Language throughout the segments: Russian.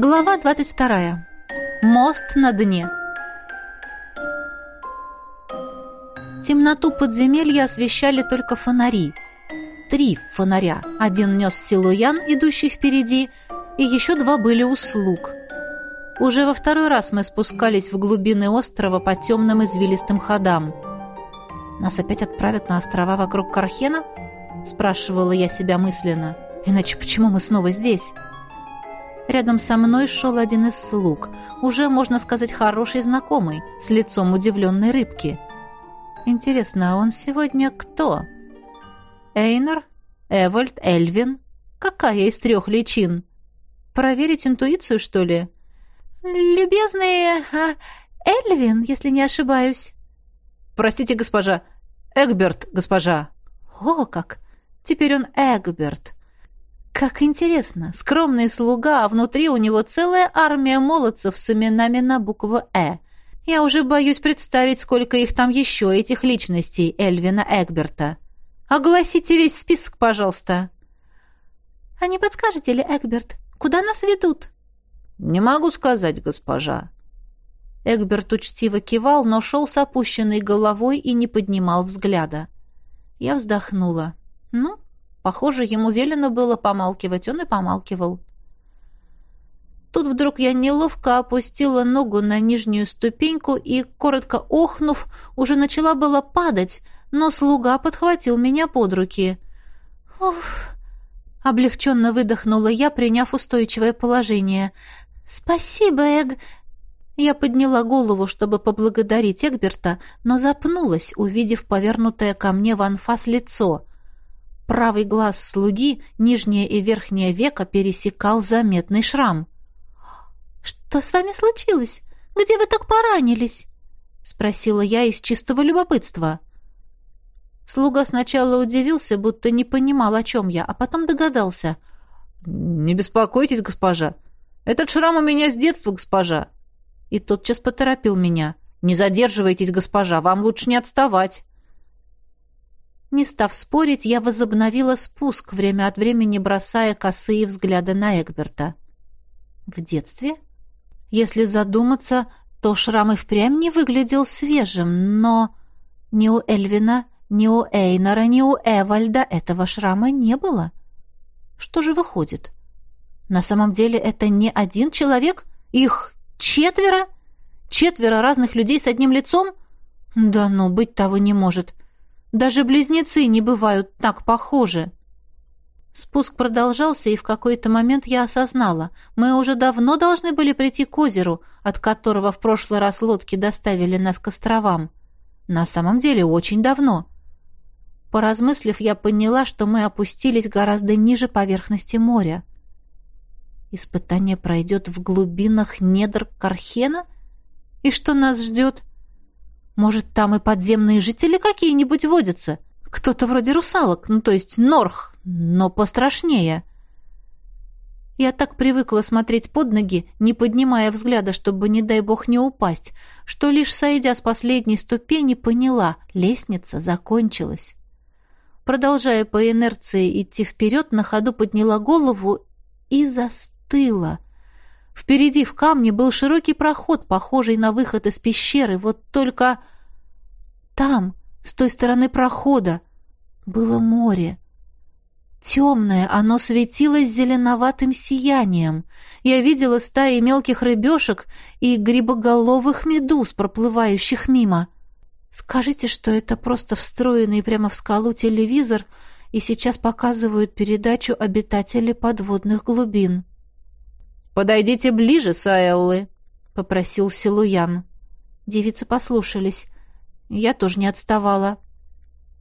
Глава 22. Мост на дне. Темноту подземелья освещали только фонари. Три фонаря. Один нес Силуян, идущий впереди, и еще два были у слуг. Уже во второй раз мы спускались в глубины острова по темным извилистым ходам. «Нас опять отправят на острова вокруг Кархена?» — спрашивала я себя мысленно. «Иначе почему мы снова здесь?» Рядом со мной шел один из слуг, уже, можно сказать, хороший знакомый, с лицом удивленной рыбки. Интересно, а он сегодня кто? Эйнар? Эвольд? Эльвин? Какая из трех личин? Проверить интуицию, что ли? «Любезный а, Эльвин, если не ошибаюсь». «Простите, госпожа. Эгберт, госпожа». «О, как! Теперь он Эгберт. Как интересно, скромный слуга, а внутри у него целая армия молодцев с именами на букву «Э». Я уже боюсь представить, сколько их там еще, этих личностей Эльвина Эгберта. Огласите весь список, пожалуйста. А не подскажете ли, Эгберт, куда нас ведут? Не могу сказать, госпожа. Эгберт учтиво кивал, но шел с опущенной головой и не поднимал взгляда. Я вздохнула. Ну, Похоже, ему велено было помалкивать, он и помалкивал. Тут вдруг я неловко опустила ногу на нижнюю ступеньку и, коротко охнув, уже начала было падать, но слуга подхватил меня под руки. «Уф!» — облегченно выдохнула я, приняв устойчивое положение. «Спасибо, Эг...» Я подняла голову, чтобы поблагодарить Эгберта, но запнулась, увидев повернутое ко мне в анфас лицо. Правый глаз слуги, нижнее и верхнее веко пересекал заметный шрам. «Что с вами случилось? Где вы так поранились?» — спросила я из чистого любопытства. Слуга сначала удивился, будто не понимал, о чем я, а потом догадался. «Не беспокойтесь, госпожа. Этот шрам у меня с детства, госпожа». И тотчас поторопил меня. «Не задерживайтесь, госпожа, вам лучше не отставать». Не став спорить, я возобновила спуск, время от времени бросая косые взгляды на Эгберта. В детстве? Если задуматься, то шрам и впрямь не выглядел свежим, но ни у Эльвина, ни у Эйнора, ни у Эвальда этого шрама не было. Что же выходит? На самом деле это не один человек? Их четверо? Четверо разных людей с одним лицом? Да ну, быть того не может. — даже близнецы не бывают так похожи. Спуск продолжался, и в какой-то момент я осознала, мы уже давно должны были прийти к озеру, от которого в прошлый раз лодки доставили нас к островам. На самом деле очень давно. Поразмыслив, я поняла, что мы опустились гораздо ниже поверхности моря. Испытание пройдет в глубинах недр Кархена? И что нас ждет? Может, там и подземные жители какие-нибудь водятся? Кто-то вроде русалок, ну, то есть норх, но пострашнее. Я так привыкла смотреть под ноги, не поднимая взгляда, чтобы, не дай бог, не упасть, что лишь сойдя с последней ступени, поняла — лестница закончилась. Продолжая по инерции идти вперед, на ходу подняла голову и застыла — Впереди в камне был широкий проход, похожий на выход из пещеры, вот только там, с той стороны прохода, было море. Темное, оно светилось зеленоватым сиянием. Я видела стаи мелких рыбешек и грибоголовых медуз, проплывающих мимо. Скажите, что это просто встроенный прямо в скалу телевизор, и сейчас показывают передачу обитателей подводных глубин. «Подойдите ближе, Саэллы», — попросил Силуян. Девицы послушались. Я тоже не отставала.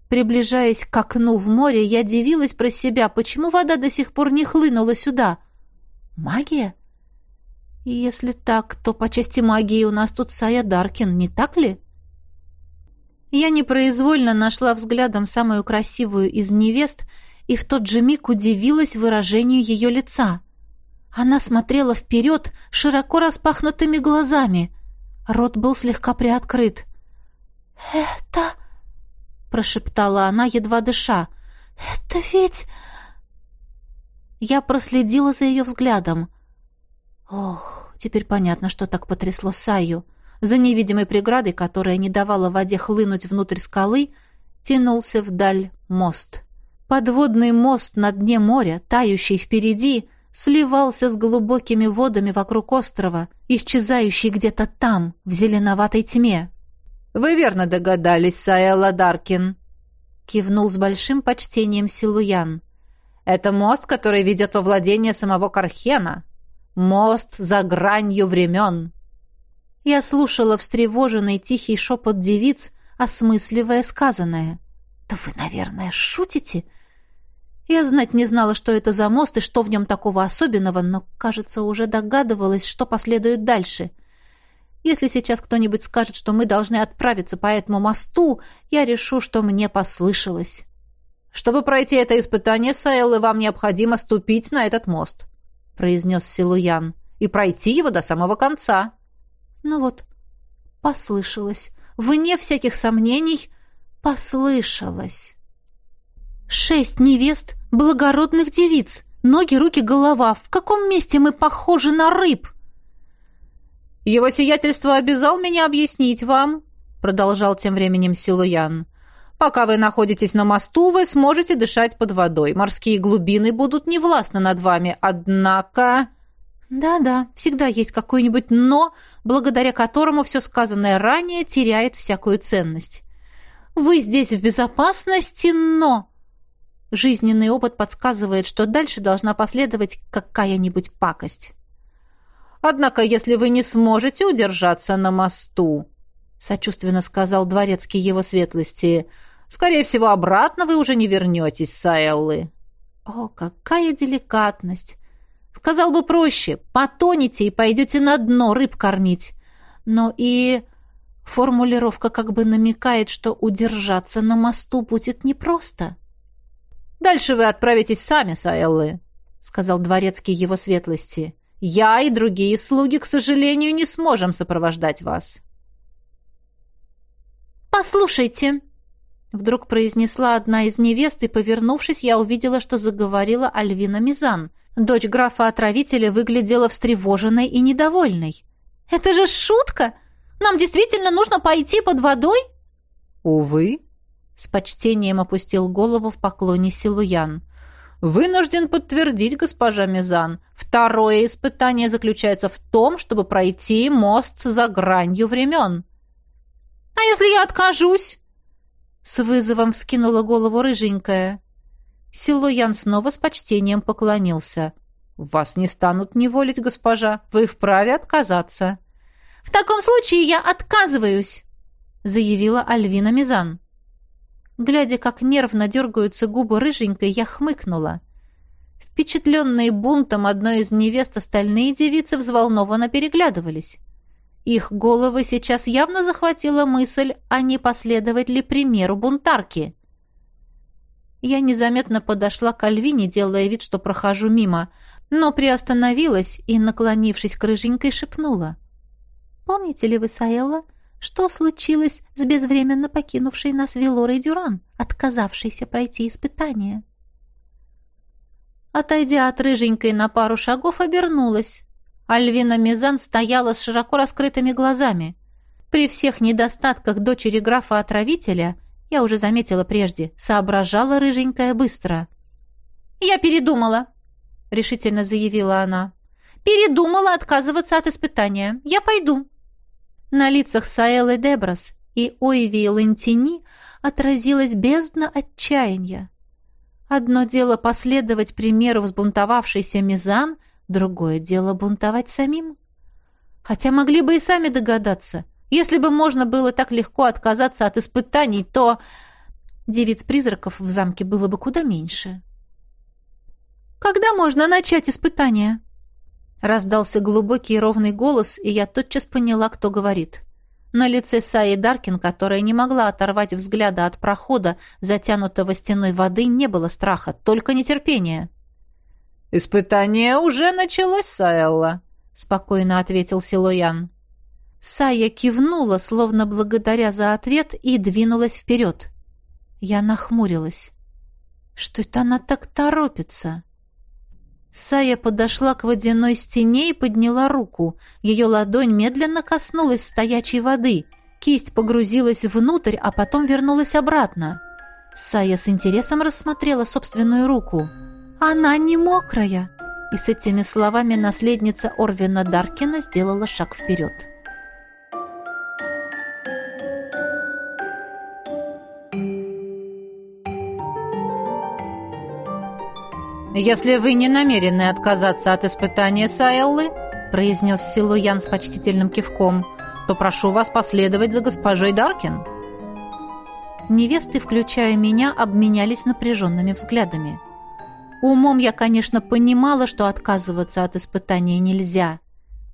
Приближаясь к окну в море, я дивилась про себя, почему вода до сих пор не хлынула сюда. Магия? Если так, то по части магии у нас тут Сая Даркин, не так ли? Я непроизвольно нашла взглядом самую красивую из невест и в тот же миг удивилась выражению ее лица. Она смотрела вперед широко распахнутыми глазами. Рот был слегка приоткрыт. «Это...» — прошептала она, едва дыша. «Это ведь...» Я проследила за ее взглядом. Ох, теперь понятно, что так потрясло Саю. За невидимой преградой, которая не давала воде хлынуть внутрь скалы, тянулся вдаль мост. Подводный мост на дне моря, тающий впереди, сливался с глубокими водами вокруг острова, исчезающий где-то там, в зеленоватой тьме. «Вы верно догадались, Саэлла Даркин», — кивнул с большим почтением Силуян. «Это мост, который ведет во владение самого Кархена. Мост за гранью времен». Я слушала встревоженный тихий шепот девиц, осмысливая сказанное. «Да вы, наверное, шутите?» Я знать не знала, что это за мост и что в нем такого особенного, но, кажется, уже догадывалась, что последует дальше. Если сейчас кто-нибудь скажет, что мы должны отправиться по этому мосту, я решу, что мне послышалось. «Чтобы пройти это испытание, Саэллы, вам необходимо ступить на этот мост», — произнес Силуян, — «и пройти его до самого конца». Ну вот, послышалось. Вне всяких сомнений, послышалось. Шесть невест, благородных девиц, ноги, руки, голова. В каком месте мы похожи на рыб? Его сиятельство обязал меня объяснить вам, продолжал тем временем Силуян. Пока вы находитесь на мосту, вы сможете дышать под водой. Морские глубины будут невластны над вами, однако... Да-да, всегда есть какое-нибудь «но», благодаря которому все сказанное ранее теряет всякую ценность. Вы здесь в безопасности, но... Жизненный опыт подсказывает, что дальше должна последовать какая-нибудь пакость. Однако, если вы не сможете удержаться на мосту, сочувственно сказал дворецкий его светлости, скорее всего, обратно вы уже не вернетесь, Саэллы. О, какая деликатность! Сказал бы проще, потонете и пойдете на дно рыб кормить. Но и формулировка как бы намекает, что удержаться на мосту будет непросто. «Дальше вы отправитесь сами, Саэллы», — сказал дворецкий его светлости. «Я и другие слуги, к сожалению, не сможем сопровождать вас». «Послушайте», — вдруг произнесла одна из невест, и, повернувшись, я увидела, что заговорила Альвина Мизан. Дочь графа-отравителя выглядела встревоженной и недовольной. «Это же шутка! Нам действительно нужно пойти под водой?» «Увы», с почтением опустил голову в поклоне Силуян. «Вынужден подтвердить, госпожа Мизан. Второе испытание заключается в том, чтобы пройти мост за гранью времен». «А если я откажусь?» С вызовом вскинула голову рыженькая. Силуян снова с почтением поклонился. «Вас не станут неволить, госпожа. Вы вправе отказаться». «В таком случае я отказываюсь», — заявила Альвина Мизан. Глядя, как нервно дергаются губы рыженькой, я хмыкнула. Впечатленные бунтом одной из невест остальные девицы взволнованно переглядывались. Их головы сейчас явно захватила мысль, а не последовать ли примеру бунтарки. Я незаметно подошла к Альвине, делая вид, что прохожу мимо, но приостановилась и, наклонившись к рыженькой, шепнула. «Помните ли вы, Саэлла, что случилось с безвременно покинувшей нас Велорой Дюран, отказавшейся пройти испытание? Отойдя от рыженькой на пару шагов, обернулась. Альвина Мизан стояла с широко раскрытыми глазами. При всех недостатках дочери графа-отравителя, я уже заметила прежде, соображала рыженькая быстро. «Я передумала», — решительно заявила она. «Передумала отказываться от испытания. Я пойду». На лицах Саэлы Деброс и Ойви Лентини отразилась бездна отчаяния. Одно дело последовать примеру взбунтовавшейся Мизан, другое дело бунтовать самим. Хотя могли бы и сами догадаться. Если бы можно было так легко отказаться от испытаний, то девиц-призраков в замке было бы куда меньше. «Когда можно начать испытание?» Раздался глубокий ровный голос, и я тотчас поняла, кто говорит. На лице Саи Даркин, которая не могла оторвать взгляда от прохода, затянутого стеной воды, не было страха, только нетерпение. «Испытание уже началось, Саэлла», — спокойно ответил Силуян. Сая кивнула, словно благодаря за ответ, и двинулась вперед. Я нахмурилась. «Что это она так торопится?» Сая подошла к водяной стене и подняла руку. Ее ладонь медленно коснулась стоячей воды. Кисть погрузилась внутрь, а потом вернулась обратно. Сая с интересом рассмотрела собственную руку. «Она не мокрая!» И с этими словами наследница Орвина Даркина сделала шаг вперед. «Если вы не намерены отказаться от испытания Саэллы», произнес Силуян с почтительным кивком, то прошу вас последовать за госпожой Даркин. Невесты, включая меня, обменялись напряженными взглядами. Умом я, конечно, понимала, что отказываться от испытания нельзя.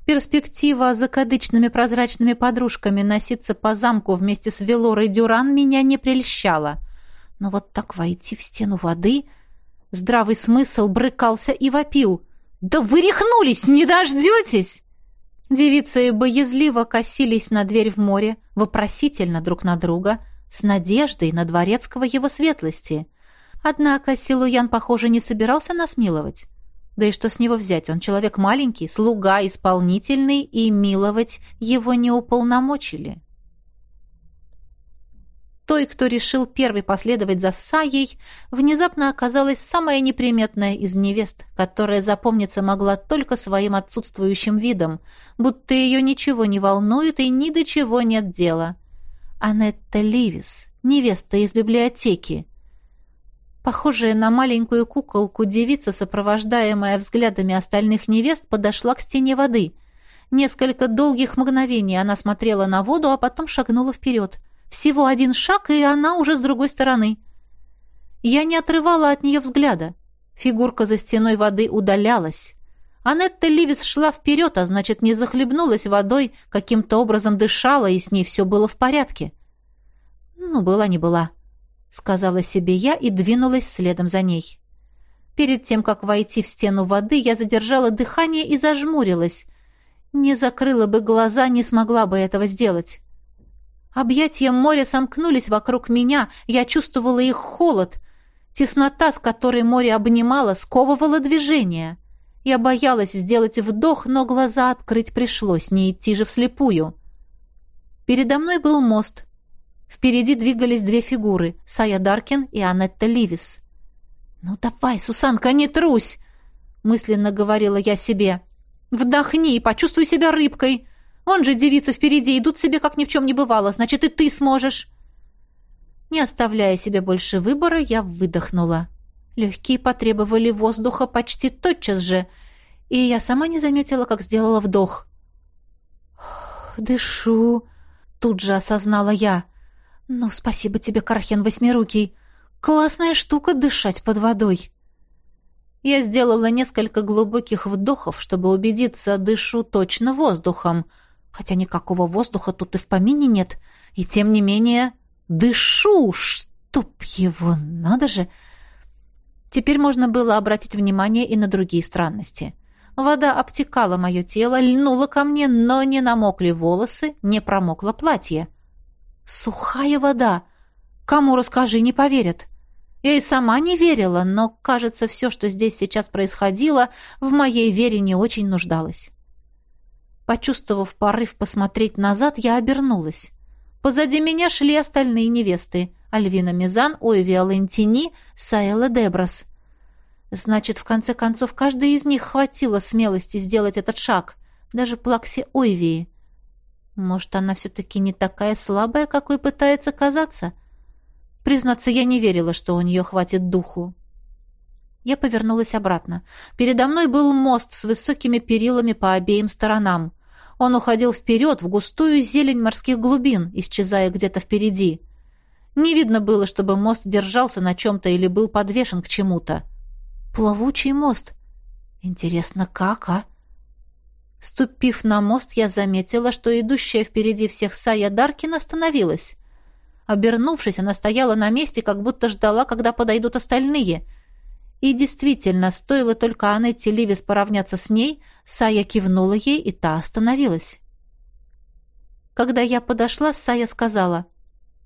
Перспектива закадычными прозрачными подружками носиться по замку вместе с Велорой Дюран меня не прельщала. Но вот так войти в стену воды... Здравый смысл брыкался и вопил. «Да вы рехнулись, не дождетесь!» Девицы боязливо косились на дверь в море, вопросительно друг на друга, с надеждой на дворецкого его светлости. Однако Силуян, похоже, не собирался нас миловать. Да и что с него взять? Он человек маленький, слуга исполнительный, и миловать его не уполномочили той, кто решил первый последовать за Саей, внезапно оказалась самая неприметная из невест, которая запомниться могла только своим отсутствующим видом, будто ее ничего не волнует и ни до чего нет дела. Анетта Ливис, невеста из библиотеки. Похожая на маленькую куколку, девица, сопровождаемая взглядами остальных невест, подошла к стене воды. Несколько долгих мгновений она смотрела на воду, а потом шагнула вперед — всего один шаг, и она уже с другой стороны. Я не отрывала от нее взгляда. Фигурка за стеной воды удалялась. Анетта Ливис шла вперед, а значит, не захлебнулась водой, каким-то образом дышала, и с ней все было в порядке. «Ну, была не была», — сказала себе я и двинулась следом за ней. Перед тем, как войти в стену воды, я задержала дыхание и зажмурилась. Не закрыла бы глаза, не смогла бы этого сделать. Объятия моря сомкнулись вокруг меня, я чувствовала их холод. Теснота, с которой море обнимало, сковывала движение. Я боялась сделать вдох, но глаза открыть пришлось, не идти же вслепую. Передо мной был мост. Впереди двигались две фигуры — Сая Даркин и Анетта Ливис. «Ну давай, Сусанка, не трусь!» — мысленно говорила я себе. «Вдохни и почувствуй себя рыбкой!» Вон же девицы впереди идут себе, как ни в чем не бывало. Значит, и ты сможешь. Не оставляя себе больше выбора, я выдохнула. Легкие потребовали воздуха почти тотчас же, и я сама не заметила, как сделала вдох. «Дышу», — тут же осознала я. «Ну, спасибо тебе, Кархен Восьмирукий. Классная штука дышать под водой». Я сделала несколько глубоких вдохов, чтобы убедиться, дышу точно воздухом — хотя никакого воздуха тут и в помине нет, и тем не менее дышу, чтоб его, надо же. Теперь можно было обратить внимание и на другие странности. Вода обтекала мое тело, льнула ко мне, но не намокли волосы, не промокло платье. Сухая вода. Кому расскажи, не поверят. Я и сама не верила, но, кажется, все, что здесь сейчас происходило, в моей вере не очень нуждалось. Почувствовав порыв посмотреть назад, я обернулась. Позади меня шли остальные невесты. Альвина Мизан, Ойвия Лентини, Саэла Деброс. Значит, в конце концов, каждой из них хватило смелости сделать этот шаг. Даже Плакси Ойвии. Может, она все-таки не такая слабая, какой пытается казаться? Признаться, я не верила, что у нее хватит духу. Я повернулась обратно. Передо мной был мост с высокими перилами по обеим сторонам. Он уходил вперед, в густую зелень морских глубин, исчезая где-то впереди. Не видно было, чтобы мост держался на чем-то или был подвешен к чему-то. Плавучий мост. Интересно, как, а? Ступив на мост, я заметила, что идущая впереди всех Сая Даркин остановилась. Обернувшись, она стояла на месте, как будто ждала, когда подойдут остальные — и действительно, стоило только Анетте Ливис поравняться с ней, Сая кивнула ей, и та остановилась. Когда я подошла, Сая сказала,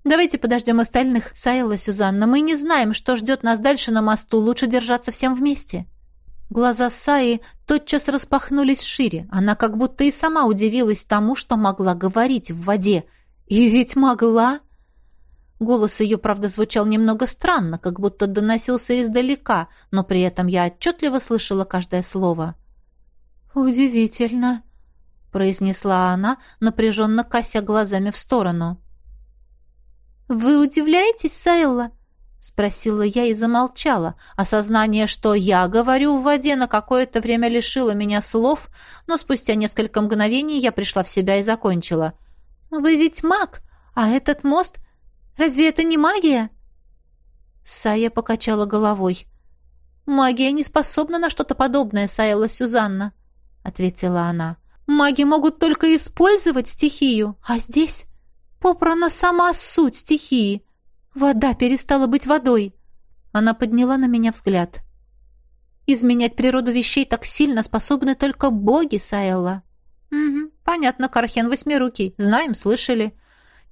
«Давайте подождем остальных, Саэла Сюзанна. Мы не знаем, что ждет нас дальше на мосту. Лучше держаться всем вместе». Глаза Саи тотчас распахнулись шире. Она как будто и сама удивилась тому, что могла говорить в воде. И ведь могла. Голос ее, правда, звучал немного странно, как будто доносился издалека, но при этом я отчетливо слышала каждое слово. «Удивительно», — произнесла она, напряженно кося глазами в сторону. «Вы удивляетесь, Сайла?» — спросила я и замолчала. Осознание, что я говорю в воде, на какое-то время лишило меня слов, но спустя несколько мгновений я пришла в себя и закончила. «Вы ведь маг, а этот мост... Разве это не магия?» Сая покачала головой. «Магия не способна на что-то подобное, Сайла Сюзанна», — ответила она. «Маги могут только использовать стихию, а здесь попрана сама суть стихии». Вода перестала быть водой. Она подняла на меня взгляд. Изменять природу вещей так сильно способны только боги, Саэлла. Угу, понятно, Кархен Восьмирукий. Знаем, слышали.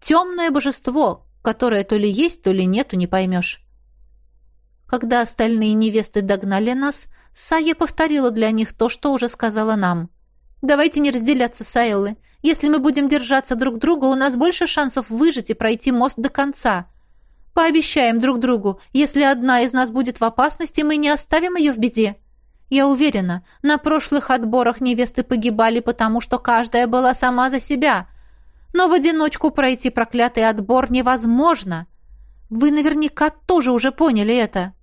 Темное божество, которое то ли есть, то ли нету, не поймешь. Когда остальные невесты догнали нас, Сая повторила для них то, что уже сказала нам. «Давайте не разделяться, Саэллы. Если мы будем держаться друг друга, у нас больше шансов выжить и пройти мост до конца. Пообещаем друг другу, если одна из нас будет в опасности, мы не оставим ее в беде. Я уверена, на прошлых отборах невесты погибали, потому что каждая была сама за себя. Но в одиночку пройти проклятый отбор невозможно. Вы наверняка тоже уже поняли это.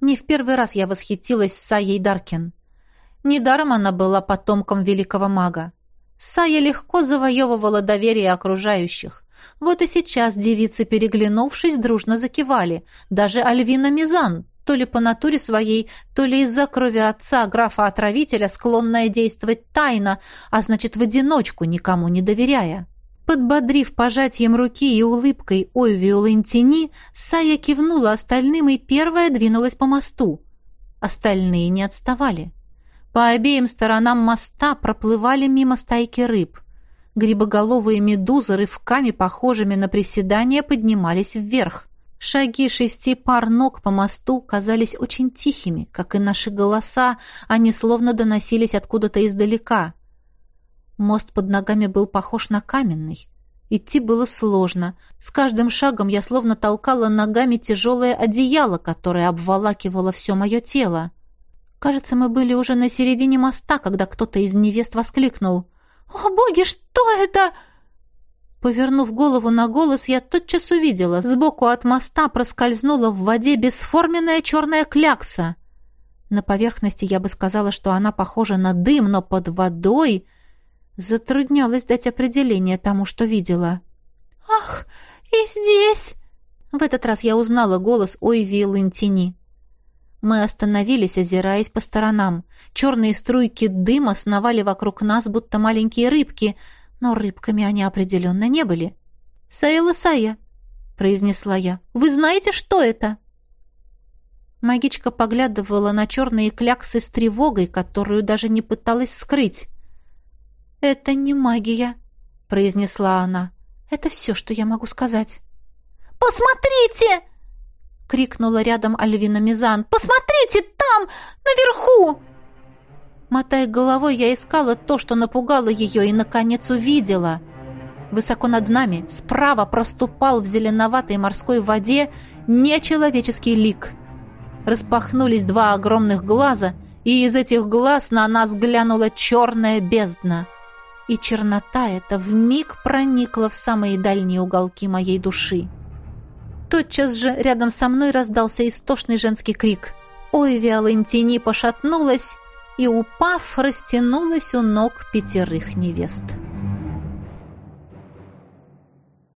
Не в первый раз я восхитилась Саей Даркин. Недаром она была потомком великого мага. Сая легко завоевывала доверие окружающих. Вот и сейчас девицы, переглянувшись, дружно закивали. Даже Альвина Мизан, то ли по натуре своей, то ли из-за крови отца, графа-отравителя, склонная действовать тайно, а значит, в одиночку, никому не доверяя. Подбодрив пожатием руки и улыбкой Ойвию Лентини, Сая кивнула остальным и первая двинулась по мосту. Остальные не отставали. По обеим сторонам моста проплывали мимо стайки рыб. Грибоголовые медузы рывками, похожими на приседания, поднимались вверх. Шаги шести пар ног по мосту казались очень тихими, как и наши голоса, они словно доносились откуда-то издалека. Мост под ногами был похож на каменный. Идти было сложно. С каждым шагом я словно толкала ногами тяжелое одеяло, которое обволакивало все мое тело. Кажется, мы были уже на середине моста, когда кто-то из невест воскликнул. «О, боги, что это?» Повернув голову на голос, я тотчас увидела. Сбоку от моста проскользнула в воде бесформенная черная клякса. На поверхности я бы сказала, что она похожа на дым, но под водой затруднялось дать определение тому, что видела. «Ах, и здесь!» В этот раз я узнала голос Ойви Лентини. Мы остановились, озираясь по сторонам. Черные струйки дыма сновали вокруг нас, будто маленькие рыбки, но рыбками они определенно не были. «Саэла Сая», — произнесла я, — «вы знаете, что это?» Магичка поглядывала на черные кляксы с тревогой, которую даже не пыталась скрыть. «Это не магия», — произнесла она. «Это все, что я могу сказать». «Посмотрите!» — крикнула рядом Альвина Мизан. «Посмотрите, там, наверху!» Мотая головой, я искала то, что напугало ее, и, наконец, увидела. Высоко над нами, справа проступал в зеленоватой морской воде нечеловеческий лик. Распахнулись два огромных глаза, и из этих глаз на нас глянула черная бездна. И чернота эта вмиг проникла в самые дальние уголки моей души. Тотчас же рядом со мной раздался истошный женский крик. Ой, Виолентини пошатнулась и, упав, растянулась у ног пятерых невест.